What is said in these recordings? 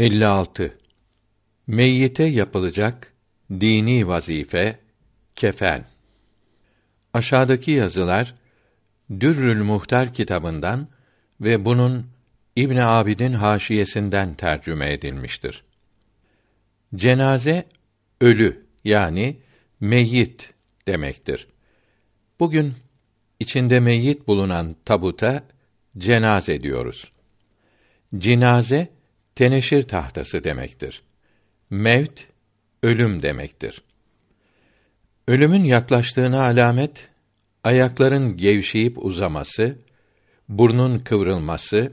56. Meyyite yapılacak dini vazife kefen. Aşağıdaki yazılar Dürrül Muhtar kitabından ve bunun İbn Abidin haşiyesinden tercüme edilmiştir. Cenaze ölü yani meyyit demektir. Bugün içinde meyyit bulunan tabuta cenaze diyoruz. Cinaze teneşir tahtası demektir. Mevt ölüm demektir. Ölümün yaklaştığına alamet ayakların gevşeyip uzaması, burnun kıvrılması,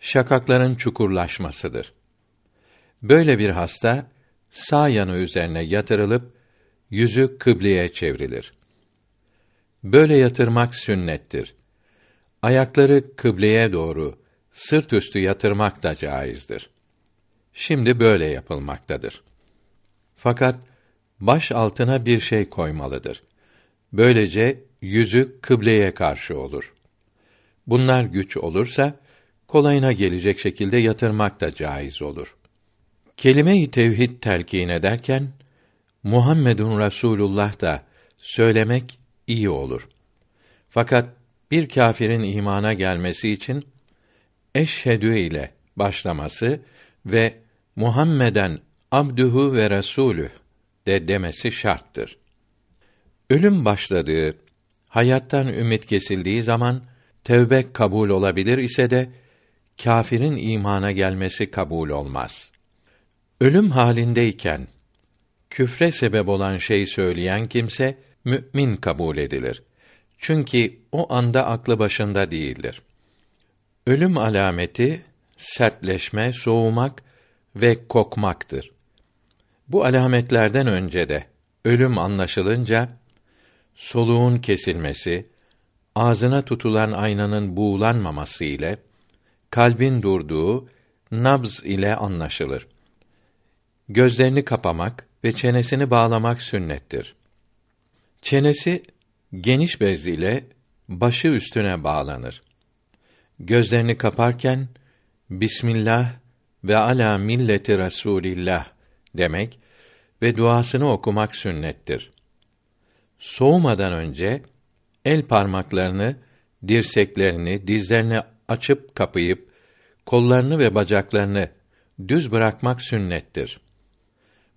şakakların çukurlaşmasıdır. Böyle bir hasta sağ yanı üzerine yatırılıp yüzü kıbleye çevrilir. Böyle yatırmak sünnettir. Ayakları kıbleye doğru sırt üstü yatırmak da caizdir. Şimdi böyle yapılmaktadır. Fakat baş altına bir şey koymalıdır. Böylece yüzü kıbleye karşı olur. Bunlar güç olursa kolayına gelecek şekilde yatırmak da caiz olur. Kelime-i tevhid telkin ederken Muhammedun Rasulullah da söylemek iyi olur. Fakat bir kâfirin imana gelmesi için eşhedü ile başlaması ve Muhammeden abduhu ve resulüh de demesi şarttır. Ölüm başladığı, hayattan ümit kesildiği zaman tevbe kabul olabilir ise de kâfirin imana gelmesi kabul olmaz. Ölüm halindeyken küfre sebep olan şey söyleyen kimse mümin kabul edilir. Çünkü o anda aklı başında değildir. Ölüm alameti sertleşme, soğumak ve kokmaktır. Bu alametlerden önce de ölüm anlaşılınca soluğun kesilmesi, ağzına tutulan aynanın buğulanmaması ile kalbin durduğu nabz ile anlaşılır. Gözlerini kapamak ve çenesini bağlamak sünnettir. Çenesi geniş bez ile başı üstüne bağlanır. Gözlerini kaparken Bismillah ve ala milleti Resulillah demek ve duasını okumak sünnettir. Soğumadan önce el parmaklarını, dirseklerini, dizlerini açıp kapayıp kollarını ve bacaklarını düz bırakmak sünnettir.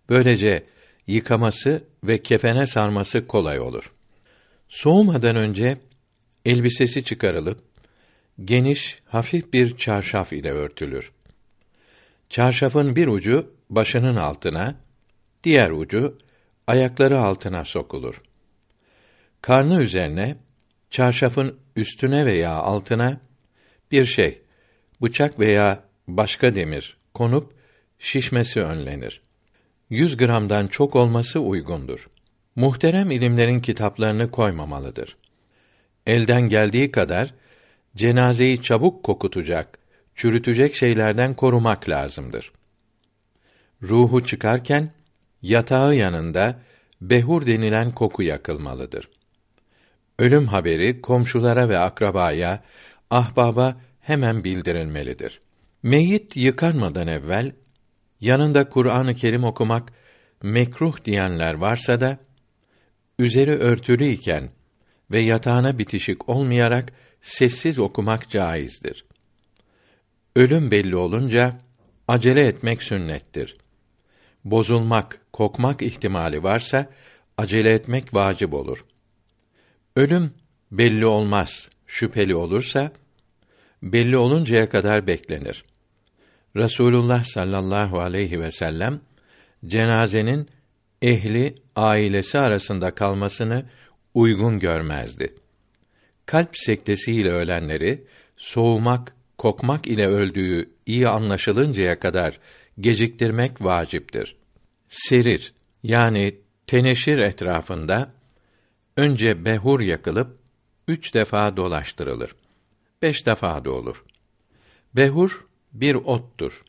Böylece yıkaması ve kefene sarması kolay olur. Soğumadan önce elbisesi çıkarılıp geniş, hafif bir çarşaf ile örtülür. Çarşafın bir ucu başının altına, diğer ucu ayakları altına sokulur. Karnı üzerine, çarşafın üstüne veya altına bir şey, bıçak veya başka demir konup şişmesi önlenir. 100 gramdan çok olması uygundur. Muhterem ilimlerin kitaplarını koymamalıdır. Elden geldiği kadar cenazeyi çabuk kokutacak, çürütecek şeylerden korumak lazımdır. Ruhu çıkarken yatağı yanında behur denilen koku yakılmalıdır. Ölüm haberi komşulara ve akrabaya, ahbaba hemen bildirilmelidir. Meyyit yıkanmadan evvel yanında Kur'an-ı Kerim okumak mekruh diyenler varsa da üzeri örtülü iken ve yatağına bitişik olmayarak sessiz okumak caizdir. Ölüm belli olunca acele etmek sünnettir. Bozulmak, kokmak ihtimali varsa acele etmek vacip olur. Ölüm belli olmaz, şüpheli olursa belli oluncaya kadar beklenir. Resulullah sallallahu aleyhi ve sellem cenazenin ehli ailesi arasında kalmasını uygun görmezdi. Kalp sektesiyle ölenleri soğumak, kokmak ile öldüğü iyi anlaşılıncaya kadar geciktirmek vaciptir. Serir yani teneşir etrafında önce behur yakılıp üç defa dolaştırılır. Beş defa da olur. Behur bir ottur.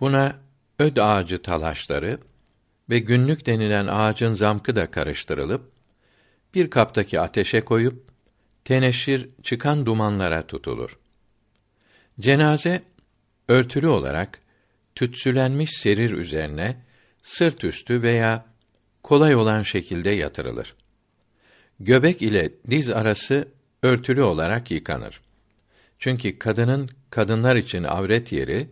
Buna öd ağacı talaşları ve günlük denilen ağacın zamkı da karıştırılıp bir kaptaki ateşe koyup teneşir çıkan dumanlara tutulur. Cenaze örtülü olarak tütsülenmiş serir üzerine sırt üstü veya kolay olan şekilde yatırılır. Göbek ile diz arası örtülü olarak yıkanır. Çünkü kadının kadınlar için avret yeri,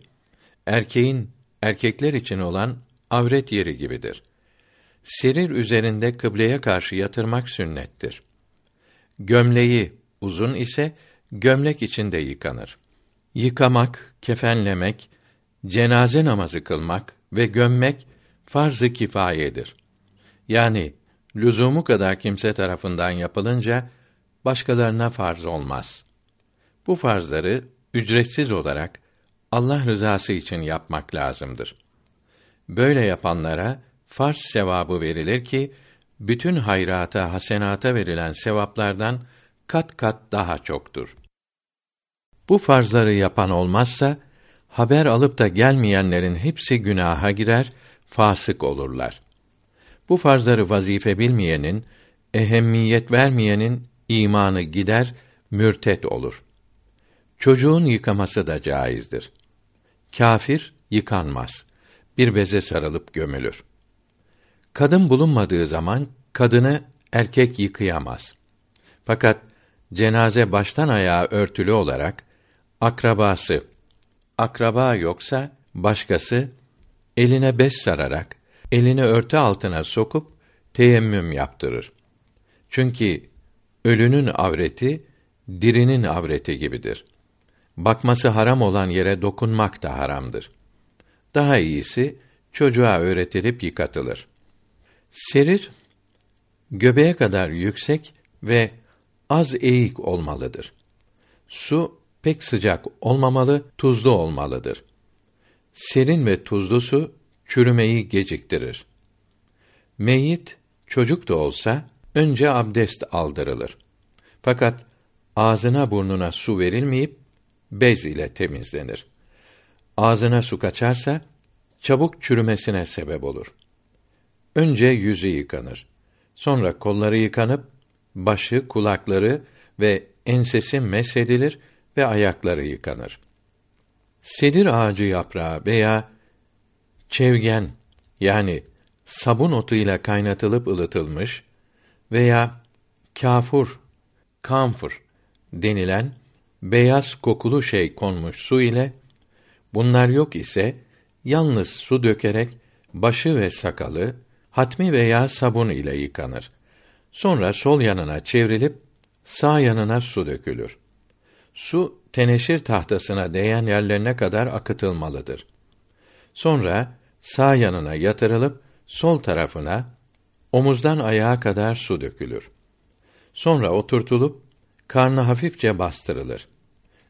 erkeğin erkekler için olan avret yeri gibidir. Serir üzerinde kıbleye karşı yatırmak sünnettir. Gömleği uzun ise gömlek içinde yıkanır. Yıkamak, kefenlemek, cenaze namazı kılmak ve gömmek farz-ı kifayedir. Yani lüzumu kadar kimse tarafından yapılınca başkalarına farz olmaz. Bu farzları ücretsiz olarak Allah rızası için yapmak lazımdır. Böyle yapanlara farz sevabı verilir ki bütün hayrata, hasenata verilen sevaplardan kat kat daha çoktur. Bu farzları yapan olmazsa haber alıp da gelmeyenlerin hepsi günaha girer, fasık olurlar. Bu farzları vazife bilmeyenin, ehemmiyet vermeyenin imanı gider, mürtet olur. Çocuğun yıkaması da caizdir. Kafir yıkanmaz. Bir beze sarılıp gömülür. Kadın bulunmadığı zaman kadını erkek yıkayamaz. Fakat cenaze baştan ayağa örtülü olarak akrabası, akraba yoksa başkası eline bez sararak elini örtü altına sokup teyemmüm yaptırır. Çünkü ölünün avreti dirinin avreti gibidir. Bakması haram olan yere dokunmak da haramdır. Daha iyisi çocuğa öğretilip yıkatılır. Serir göbeğe kadar yüksek ve az eğik olmalıdır. Su pek sıcak olmamalı, tuzlu olmalıdır. Serin ve tuzlu su çürümeyi geciktirir. Meyyit çocuk da olsa önce abdest aldırılır. Fakat ağzına burnuna su verilmeyip bez ile temizlenir. Ağzına su kaçarsa çabuk çürümesine sebep olur. Önce yüzü yıkanır. Sonra kolları yıkanıp başı, kulakları ve ensesi mesedilir ve ayakları yıkanır. Sedir ağacı yaprağı veya çevgen yani sabun otuyla kaynatılıp ılıtılmış veya kafur, kamfır denilen beyaz kokulu şey konmuş su ile bunlar yok ise yalnız su dökerek başı ve sakalı hatmi veya sabun ile yıkanır. Sonra sol yanına çevrilip sağ yanına su dökülür. Su teneşir tahtasına değen yerlerine kadar akıtılmalıdır. Sonra sağ yanına yatırılıp sol tarafına omuzdan ayağa kadar su dökülür. Sonra oturtulup karnı hafifçe bastırılır.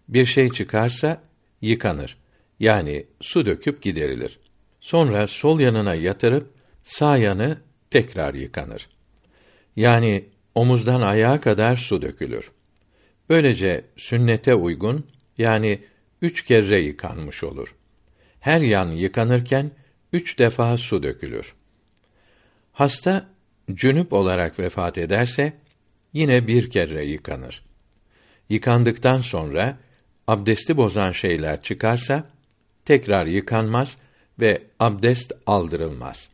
Bir şey çıkarsa yıkanır. Yani su döküp giderilir. Sonra sol yanına yatırıp sağ yanı tekrar yıkanır. Yani omuzdan ayağa kadar su dökülür. Böylece sünnete uygun yani üç kere yıkanmış olur. Her yan yıkanırken üç defa su dökülür. Hasta cünüp olarak vefat ederse yine bir kere yıkanır. Yıkandıktan sonra abdesti bozan şeyler çıkarsa tekrar yıkanmaz ve abdest aldırılmaz.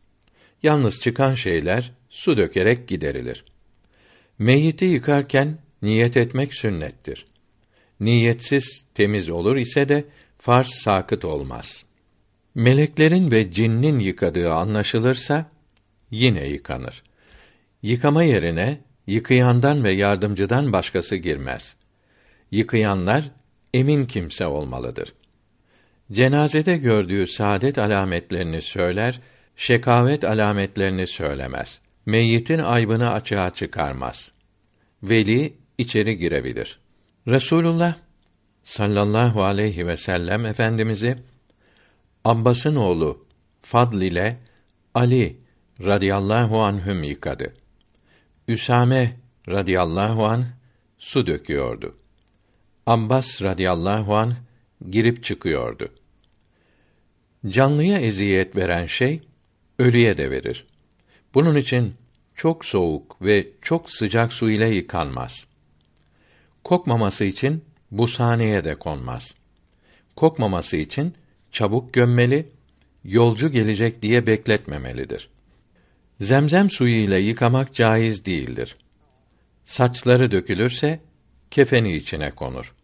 Yalnız çıkan şeyler su dökerek giderilir. Meyyiti yıkarken niyet etmek sünnettir. Niyetsiz temiz olur ise de farz sakıt olmaz. Meleklerin ve cinnin yıkadığı anlaşılırsa yine yıkanır. Yıkama yerine yıkayandan ve yardımcıdan başkası girmez. Yıkayanlar emin kimse olmalıdır. Cenazede gördüğü saadet alametlerini söyler, şekavet alametlerini söylemez. Meyyitin aybını açığa çıkarmaz. Veli içeri girebilir. Resulullah sallallahu aleyhi ve sellem efendimizi Abbas'ın oğlu Fadl ile Ali radıyallahu anhüm yıkadı. Üsame radıyallahu an su döküyordu. Abbas radıyallahu an girip çıkıyordu. Canlıya eziyet veren şey ölüye de verir. Bunun için çok soğuk ve çok sıcak su ile yıkanmaz. Kokmaması için bu sahneye de konmaz. Kokmaması için çabuk gömmeli yolcu gelecek diye bekletmemelidir. Zemzem suyu ile yıkamak caiz değildir. Saçları dökülürse kefeni içine konur.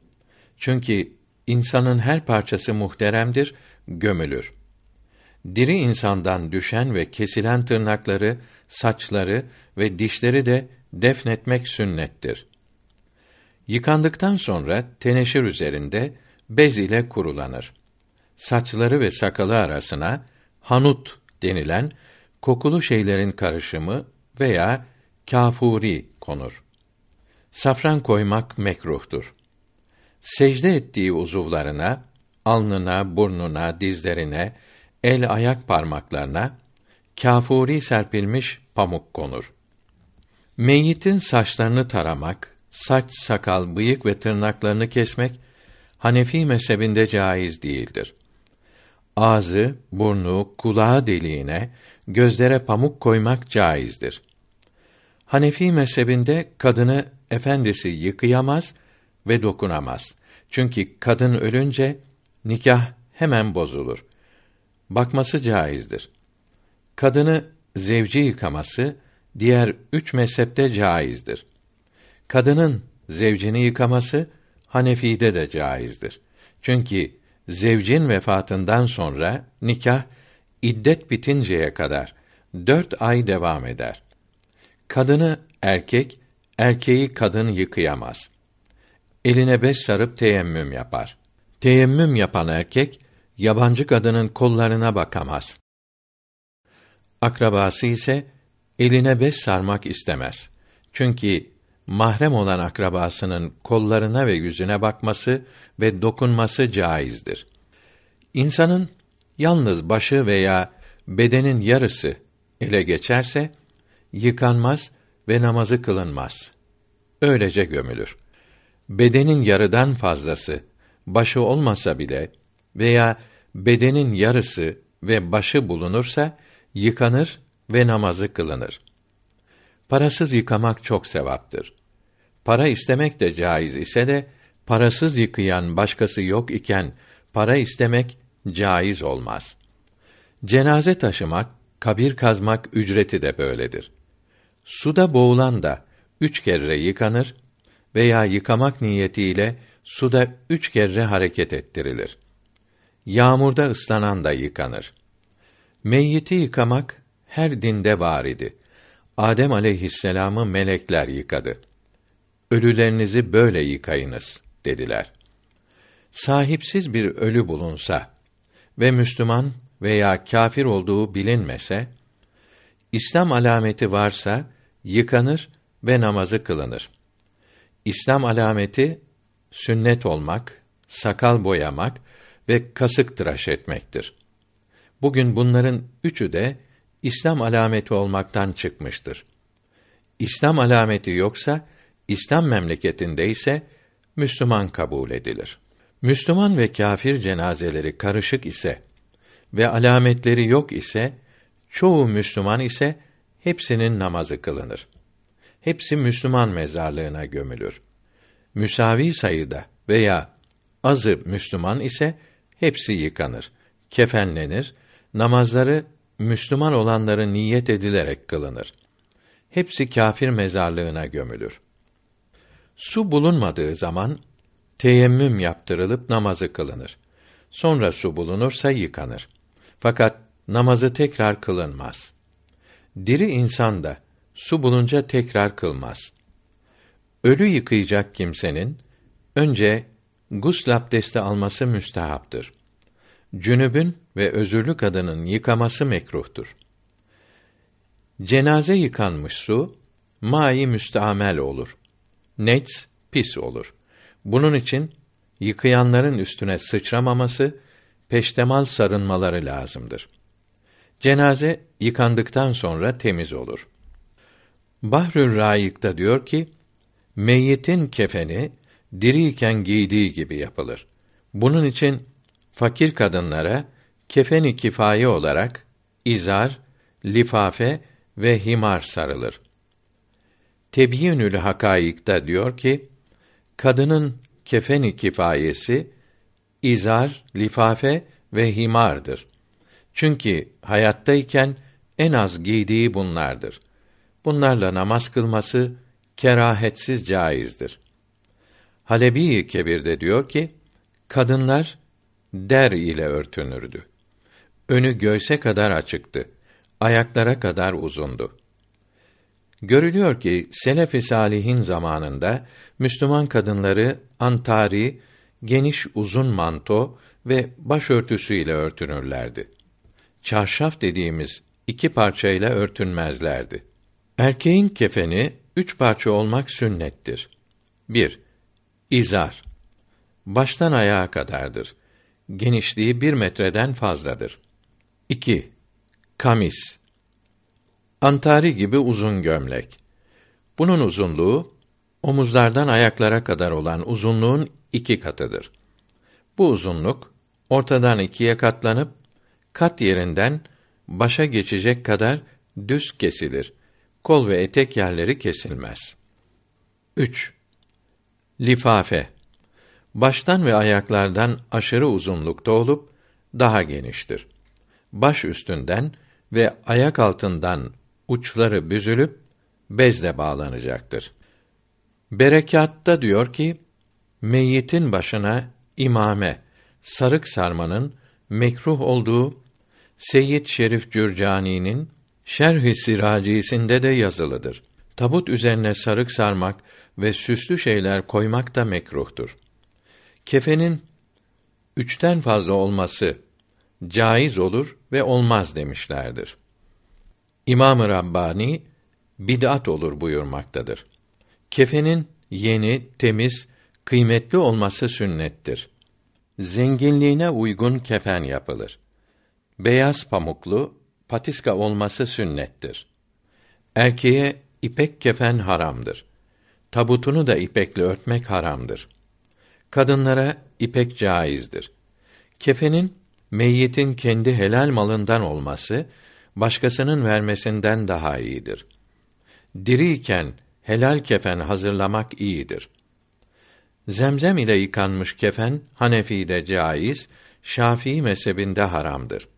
Çünkü insanın her parçası muhteremdir, gömülür. Diri insandan düşen ve kesilen tırnakları, saçları ve dişleri de defnetmek sünnettir. Yıkandıktan sonra teneşir üzerinde bez ile kurulanır. Saçları ve sakalı arasına hanut denilen kokulu şeylerin karışımı veya kafuri konur. Safran koymak mekruhtur. Secde ettiği uzuvlarına, alnına, burnuna, dizlerine, el ayak parmaklarına kafuri serpilmiş pamuk konur. Meyyitin saçlarını taramak, saç, sakal, bıyık ve tırnaklarını kesmek Hanefi mezhebinde caiz değildir. Ağzı, burnu, kulağı deliğine, gözlere pamuk koymak caizdir. Hanefi mezhebinde kadını efendisi yıkayamaz ve dokunamaz. Çünkü kadın ölünce nikah hemen bozulur. Bakması caizdir. Kadını zevci yıkaması diğer üç mezhepte caizdir. Kadının zevcini yıkaması Hanefi'de de caizdir. Çünkü zevcin vefatından sonra nikah iddet bitinceye kadar dört ay devam eder. Kadını erkek, erkeği kadın yıkayamaz. Eline bez sarıp teyemmüm yapar. Teyemmüm yapan erkek, yabancı kadının kollarına bakamaz. Akrabası ise eline bez sarmak istemez. Çünkü mahrem olan akrabasının kollarına ve yüzüne bakması ve dokunması caizdir. İnsanın yalnız başı veya bedenin yarısı ele geçerse yıkanmaz ve namazı kılınmaz. Öylece gömülür. Bedenin yarıdan fazlası başı olmasa bile veya bedenin yarısı ve başı bulunursa yıkanır ve namazı kılınır. Parasız yıkamak çok sevaptır. Para istemek de caiz ise de parasız yıkayan başkası yok iken para istemek caiz olmaz. Cenaze taşımak, kabir kazmak ücreti de böyledir. Suda boğulan da üç kere yıkanır veya yıkamak niyetiyle suda üç kere hareket ettirilir. Yağmurda ıslanan da yıkanır. Meyyiti yıkamak her dinde var idi. Adem aleyhisselamı melekler yıkadı. Ölülerinizi böyle yıkayınız dediler. Sahipsiz bir ölü bulunsa ve Müslüman veya kâfir olduğu bilinmese, İslam alameti varsa yıkanır ve namazı kılınır. İslam alameti sünnet olmak, sakal boyamak ve kasık tıraş etmektir. Bugün bunların üçü de İslam alameti olmaktan çıkmıştır. İslam alameti yoksa İslam memleketinde ise Müslüman kabul edilir. Müslüman ve kâfir cenazeleri karışık ise ve alametleri yok ise çoğu Müslüman ise hepsinin namazı kılınır. Hepsi Müslüman mezarlığına gömülür. Müsavi sayıda veya azı Müslüman ise hepsi yıkanır, kefenlenir, namazları Müslüman olanların niyet edilerek kılınır. Hepsi kâfir mezarlığına gömülür. Su bulunmadığı zaman teyemmüm yaptırılıp namazı kılınır. Sonra su bulunursa yıkanır. Fakat namazı tekrar kılınmaz. Diri insan da su bulunca tekrar kılmaz. Ölü yıkayacak kimsenin önce gusl abdesti alması müstehaptır. Cünübün ve özürlü kadının yıkaması mekruhtur. Cenaze yıkanmış su mai müsteamel olur. Nets pis olur. Bunun için yıkayanların üstüne sıçramaması, peştemal sarınmaları lazımdır. Cenaze yıkandıktan sonra temiz olur. Bahrül Raik'ta diyor ki, meyyitin kefeni diriyken giydiği gibi yapılır. Bunun için fakir kadınlara kefeni kifaye olarak izar, lifafe ve himar sarılır. Tebyinül Hakayık'ta diyor ki, kadının kefeni kifayesi izar, lifafe ve himardır. Çünkü hayattayken en az giydiği bunlardır. Bunlarla namaz kılması kerahetsiz caizdir. Halebi Kebir'de diyor ki, kadınlar der ile örtünürdü. Önü göğse kadar açıktı. Ayaklara kadar uzundu. Görülüyor ki selef-i salihin zamanında Müslüman kadınları antari, geniş uzun manto ve başörtüsü ile örtünürlerdi. Çarşaf dediğimiz iki parçayla örtünmezlerdi. Erkeğin kefeni üç parça olmak sünnettir. 1. İzar. Baştan ayağa kadardır. Genişliği bir metreden fazladır. 2. Kamis. Antari gibi uzun gömlek. Bunun uzunluğu omuzlardan ayaklara kadar olan uzunluğun iki katıdır. Bu uzunluk ortadan ikiye katlanıp kat yerinden başa geçecek kadar düz kesilir. Kol ve etek yerleri kesilmez. 3. Lifafe. Baştan ve ayaklardan aşırı uzunlukta olup daha geniştir. Baş üstünden ve ayak altından uçları büzülüp bezle bağlanacaktır. Berekatta diyor ki, meyyitin başına imame, sarık sarmanın mekruh olduğu Seyyid Şerif Cürcani'nin Şerh-i Siracisinde de yazılıdır. Tabut üzerine sarık sarmak ve süslü şeyler koymak da mekruhtur. Kefenin üçten fazla olması caiz olur ve olmaz demişlerdir. İmam-ı Rabbani bid'at olur buyurmaktadır. Kefenin yeni, temiz, kıymetli olması sünnettir. Zenginliğine uygun kefen yapılır. Beyaz pamuklu, patiska olması sünnettir. Erkeğe ipek kefen haramdır. Tabutunu da ipekle örtmek haramdır. Kadınlara ipek caizdir. Kefenin meyyitin kendi helal malından olması başkasının vermesinden daha iyidir. Diriyken helal kefen hazırlamak iyidir. Zemzem ile yıkanmış kefen Hanefi'de caiz, Şafii mezhebinde haramdır.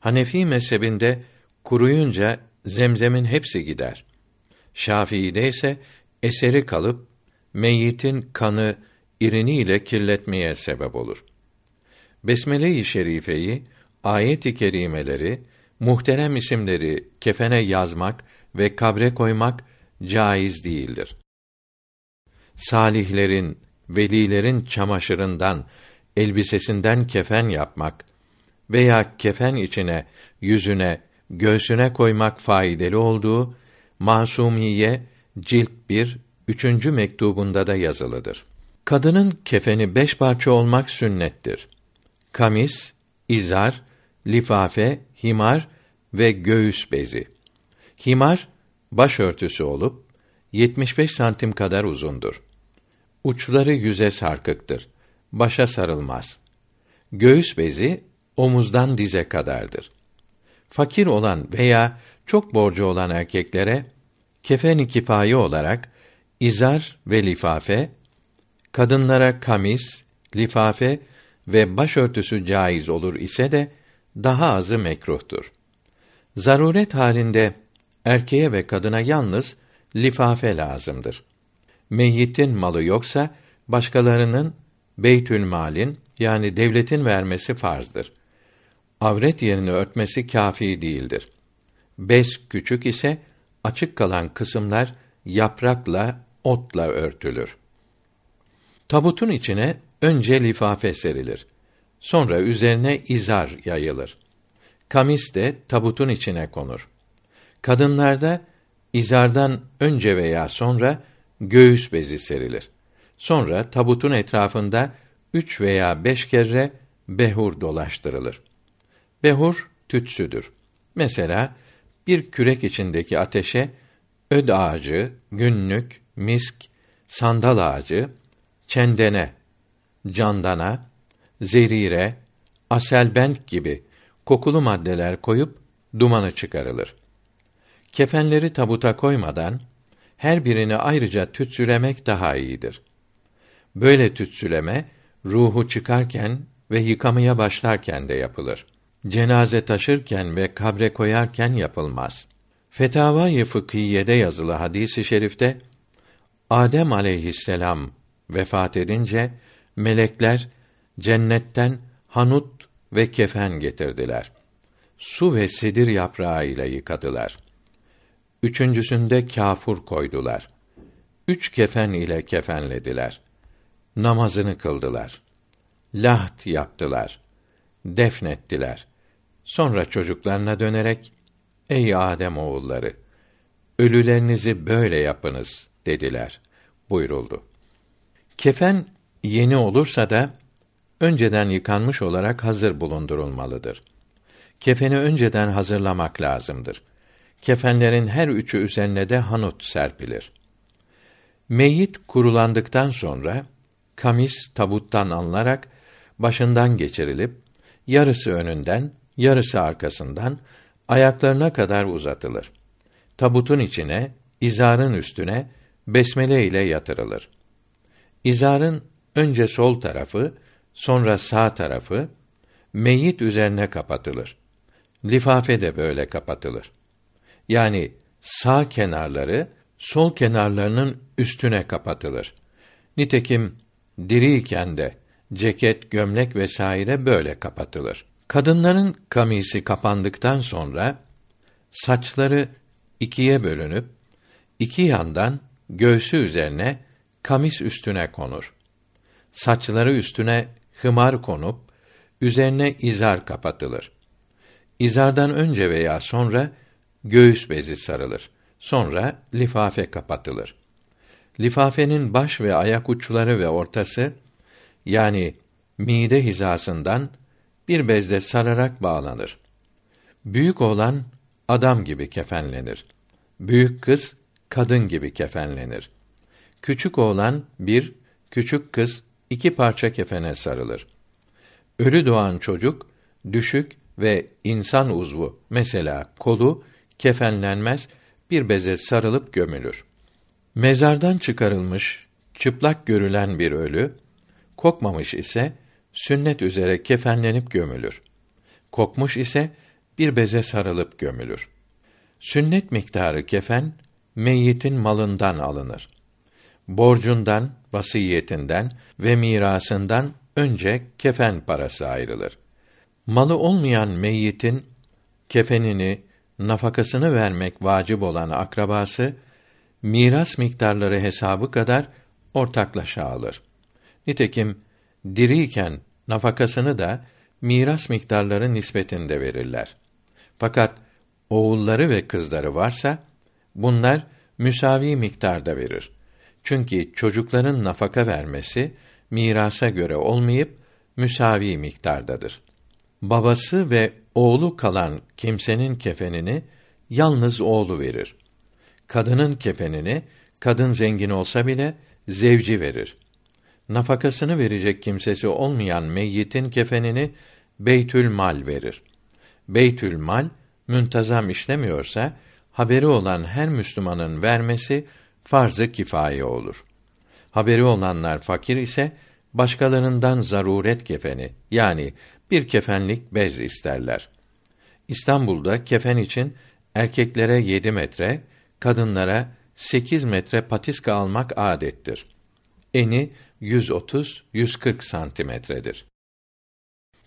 Hanefi mezhebinde kuruyunca zemzemin hepsi gider. Şafii'de ise eseri kalıp meyyitin kanı irini ile kirletmeye sebep olur. Besmele-i Şerife'yi, ayet-i kerimeleri, muhterem isimleri kefene yazmak ve kabre koymak caiz değildir. Salihlerin, velilerin çamaşırından, elbisesinden kefen yapmak veya kefen içine, yüzüne, göğsüne koymak faydalı olduğu Masumiye cilt 1 üçüncü mektubunda da yazılıdır. Kadının kefeni beş parça olmak sünnettir. Kamis, izar, lifafe, himar ve göğüs bezi. Himar başörtüsü olup 75 santim kadar uzundur. Uçları yüze sarkıktır. Başa sarılmaz. Göğüs bezi omuzdan dize kadardır. Fakir olan veya çok borcu olan erkeklere kefen-i kifaye olarak izar ve lifafe, kadınlara kamis, lifafe ve başörtüsü caiz olur ise de daha azı mekruhtur. Zaruret halinde erkeğe ve kadına yalnız lifafe lazımdır. Meyyitin malı yoksa başkalarının beytül malin yani devletin vermesi farzdır. Avret yerini örtmesi kafi değildir. Bez küçük ise açık kalan kısımlar yaprakla, otla örtülür. Tabutun içine önce lifafe serilir. Sonra üzerine izar yayılır. Kamis de tabutun içine konur. Kadınlarda izardan önce veya sonra göğüs bezi serilir. Sonra tabutun etrafında üç veya beş kere behur dolaştırılır. Behur tütsüdür. Mesela bir kürek içindeki ateşe öd ağacı, günlük, misk, sandal ağacı, çendene, candana, zerire, aselbent gibi kokulu maddeler koyup dumanı çıkarılır. Kefenleri tabuta koymadan her birini ayrıca tütsülemek daha iyidir. Böyle tütsüleme ruhu çıkarken ve yıkamaya başlarken de yapılır. cenaze taşırken ve kabre koyarken yapılmaz. Fetavai Fıkhiye'de yazılı hadisi şerifte Adem aleyhisselam vefat edince melekler cennetten hanut ve kefen getirdiler. Su ve sedir yaprağı ile yıkadılar. Üçüncüsünde kâfur koydular. Üç kefen ile kefenlediler. Namazını kıldılar. Laht yaptılar. Defnettiler. Sonra çocuklarına dönerek, Ey Adem oğulları! Ölülerinizi böyle yapınız, dediler. Buyuruldu. Kefen, yeni olursa da, önceden yıkanmış olarak hazır bulundurulmalıdır. Kefeni önceden hazırlamak lazımdır. Kefenlerin her üçü üzerine de hanut serpilir. Meyyit kurulandıktan sonra kamis tabuttan alınarak başından geçirilip yarısı önünden, yarısı arkasından ayaklarına kadar uzatılır. Tabutun içine, izarın üstüne besmele ile yatırılır. İzarın önce sol tarafı, sonra sağ tarafı meyyit üzerine kapatılır. Lifafe de böyle kapatılır. Yani sağ kenarları sol kenarlarının üstüne kapatılır. Nitekim diriyken de ceket, gömlek vesaire böyle kapatılır. Kadınların kamisi kapandıktan sonra saçları ikiye bölünüp iki yandan göğsü üzerine kamis üstüne konur. Saçları üstüne hımar konup üzerine izar kapatılır. İzardan önce veya sonra göğüs bezi sarılır. Sonra lifafe kapatılır. Lifafenin baş ve ayak uçları ve ortası yani mide hizasından bir bezle sararak bağlanır. Büyük oğlan adam gibi kefenlenir. Büyük kız kadın gibi kefenlenir. Küçük oğlan bir, küçük kız iki parça kefene sarılır. Ölü doğan çocuk düşük ve insan uzvu mesela kolu kefenlenmez bir beze sarılıp gömülür. Mezardan çıkarılmış çıplak görülen bir ölü kokmamış ise sünnet üzere kefenlenip gömülür. Kokmuş ise bir beze sarılıp gömülür. Sünnet miktarı kefen meyyitin malından alınır. Borcundan, vasiyetinden ve mirasından önce kefen parası ayrılır. Malı olmayan meyyitin kefenini, nafakasını vermek vacip olan akrabası miras miktarları hesabı kadar ortaklaşa alır. Nitekim diriyken nafakasını da miras miktarları nispetinde verirler. Fakat oğulları ve kızları varsa bunlar müsavi miktarda verir. Çünkü çocukların nafaka vermesi mirasa göre olmayıp müsavi miktardadır. Babası ve oğlu kalan kimsenin kefenini yalnız oğlu verir. Kadının kefenini kadın zengin olsa bile zevci verir. Nafakasını verecek kimsesi olmayan meyyitin kefenini Beytül Mal verir. Beytül Mal müntazam işlemiyorsa haberi olan her Müslümanın vermesi farz-ı kifaye olur. Haberi olanlar fakir ise başkalarından zaruret kefeni yani bir kefenlik bez isterler. İstanbul'da kefen için erkeklere yedi metre, kadınlara sekiz metre patiska almak adettir. Eni 130-140 santimetredir.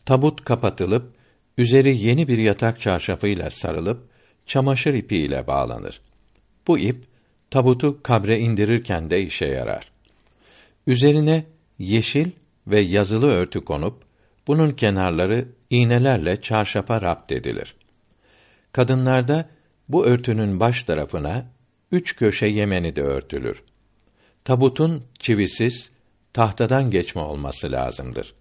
Tabut kapatılıp, üzeri yeni bir yatak çarşafıyla sarılıp, çamaşır ipiyle bağlanır. Bu ip, tabutu kabre indirirken de işe yarar. Üzerine yeşil ve yazılı örtü konup, bunun kenarları iğnelerle çarşafa rapt edilir. Kadınlarda bu örtünün baş tarafına üç köşe yemeni de örtülür. Tabutun çivisiz, tahtadan geçme olması lazımdır.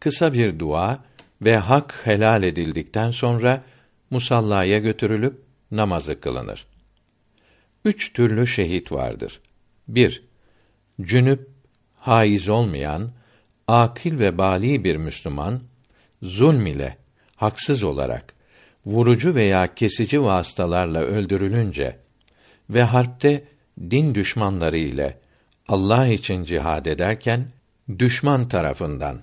Kısa bir dua ve hak helal edildikten sonra musallaya götürülüp namazı kılınır. Üç türlü şehit vardır. 1. Cünüp, haiz olmayan, akil ve bali bir Müslüman, zulm ile, haksız olarak, vurucu veya kesici vasıtalarla öldürülünce ve harpte din düşmanları ile Allah için cihad ederken düşman tarafından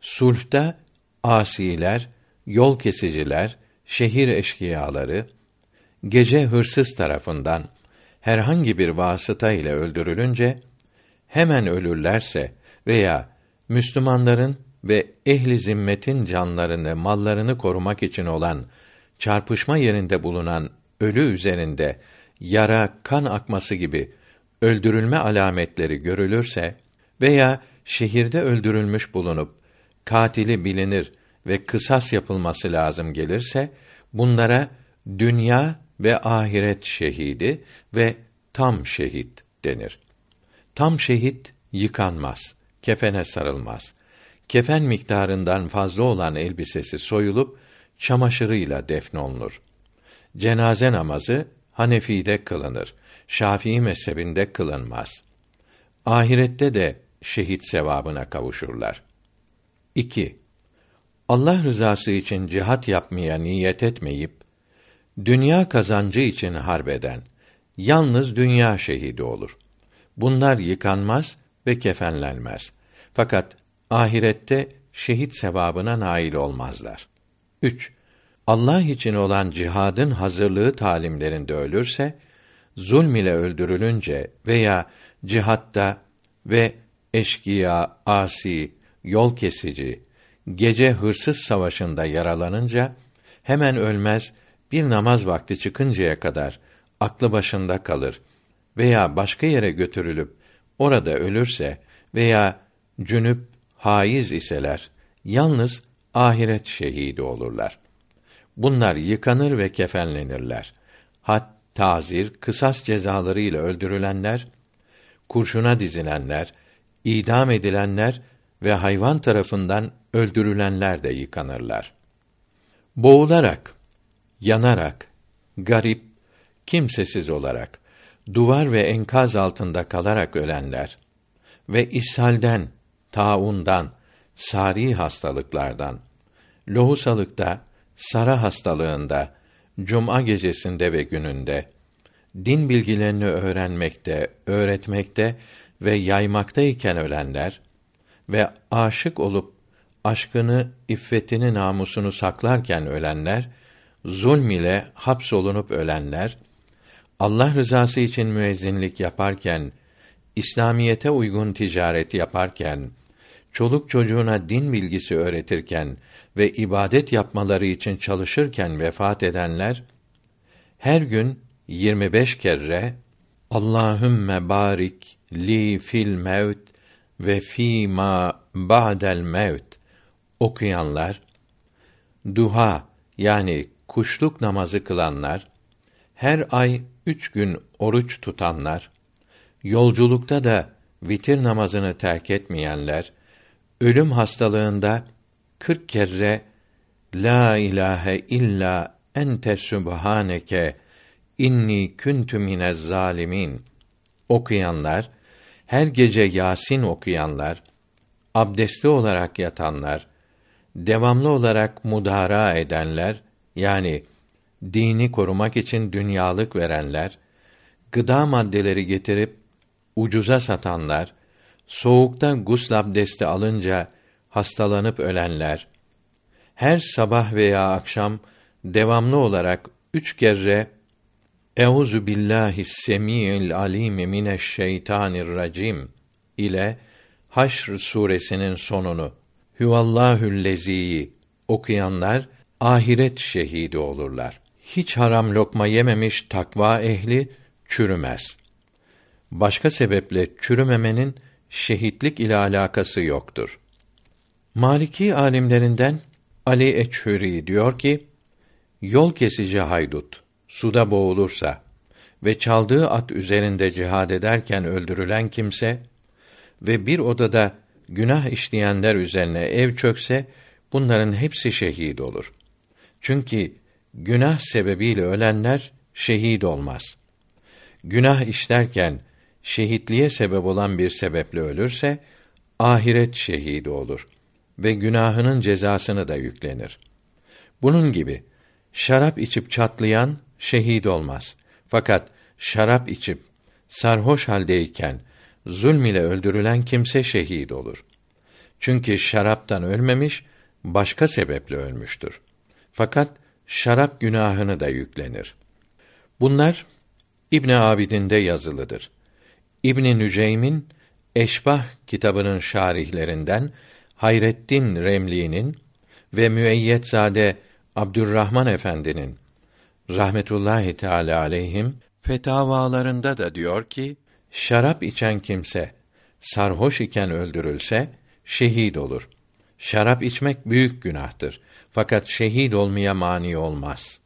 sulhta asiler, yol kesiciler, şehir eşkıyaları, gece hırsız tarafından herhangi bir vasıta ile öldürülünce hemen ölürlerse veya Müslümanların ve ehli zimmetin canlarını, mallarını korumak için olan çarpışma yerinde bulunan ölü üzerinde yara, kan akması gibi öldürülme alametleri görülürse veya şehirde öldürülmüş bulunup katili bilinir ve kısas yapılması lazım gelirse bunlara dünya ve ahiret şehidi ve tam şehit denir. Tam şehit yıkanmaz, kefene sarılmaz. Kefen miktarından fazla olan elbisesi soyulup çamaşırıyla defnolunur. Cenaze namazı Hanefi'de kılınır. Şafii mezhebinde kılınmaz. Ahirette de şehit sevabına kavuşurlar. 2. Allah rızası için cihat yapmaya niyet etmeyip dünya kazancı için harbeden yalnız dünya şehidi olur. Bunlar yıkanmaz ve kefenlenmez. Fakat ahirette şehit sevabına nail olmazlar. 3. Allah için olan cihadın hazırlığı talimlerinde ölürse, zulm ile öldürülünce veya cihatta ve eşkıya, asi, yol kesici, gece hırsız savaşında yaralanınca hemen ölmez, bir namaz vakti çıkıncaya kadar aklı başında kalır veya başka yere götürülüp orada ölürse veya cünüp haiz iseler yalnız ahiret şehidi olurlar. Bunlar yıkanır ve kefenlenirler. Hat, tazir, kısas cezaları ile öldürülenler, kurşuna dizilenler, idam edilenler ve hayvan tarafından öldürülenler de yıkanırlar. Boğularak, yanarak, garip, kimsesiz olarak, duvar ve enkaz altında kalarak ölenler ve ishalden, taundan, sari hastalıklardan, lohusalıkta, sara hastalığında, cuma gecesinde ve gününde, din bilgilerini öğrenmekte, öğretmekte ve yaymaktayken ölenler ve aşık olup aşkını, iffetini, namusunu saklarken ölenler, zulm ile hapsolunup ölenler, Allah rızası için müezzinlik yaparken, İslamiyete uygun ticaret yaparken, çoluk çocuğuna din bilgisi öğretirken ve ibadet yapmaları için çalışırken vefat edenler her gün 25 kere Allahümme barik li fil mevt ve fi ma ba'del mevt okuyanlar duha yani kuşluk namazı kılanlar her ay üç gün oruç tutanlar yolculukta da vitir namazını terk etmeyenler ölüm hastalığında kırk kere la ilahe illa ente subhaneke inni kuntu minez zalimin okuyanlar her gece Yasin okuyanlar abdestli olarak yatanlar devamlı olarak mudara edenler yani dini korumak için dünyalık verenler gıda maddeleri getirip ucuza satanlar soğukta gusl abdesti alınca hastalanıp ölenler, her sabah veya akşam devamlı olarak üç kere Euzu billahi semiil alim mineşşeytanirracim ile Haşr suresinin sonunu Huvallahü'l-Lezi'yi okuyanlar ahiret şehidi olurlar. Hiç haram lokma yememiş takva ehli çürümez. Başka sebeple çürümemenin şehitlik ile alakası yoktur. Maliki alimlerinden Ali Eçhüri diyor ki, yol kesici haydut suda boğulursa ve çaldığı at üzerinde cihad ederken öldürülen kimse ve bir odada günah işleyenler üzerine ev çökse bunların hepsi şehit olur. Çünkü günah sebebiyle ölenler şehit olmaz. Günah işlerken şehitliğe sebep olan bir sebeple ölürse ahiret şehidi olur ve günahının cezasını da yüklenir. Bunun gibi şarap içip çatlayan şehit olmaz. Fakat şarap içip sarhoş haldeyken zulm ile öldürülen kimse şehit olur. Çünkü şaraptan ölmemiş, başka sebeple ölmüştür. Fakat şarap günahını da yüklenir. Bunlar İbn Abidin'de yazılıdır. İbn Nüceym'in Eşbah kitabının şarihlerinden Hayrettin Remli'nin ve Müeyyetzade Abdurrahman Efendi'nin rahmetullahi teala aleyhim fetavalarında da diyor ki şarap içen kimse sarhoş iken öldürülse şehit olur. Şarap içmek büyük günahtır. Fakat şehit olmaya mani olmaz.''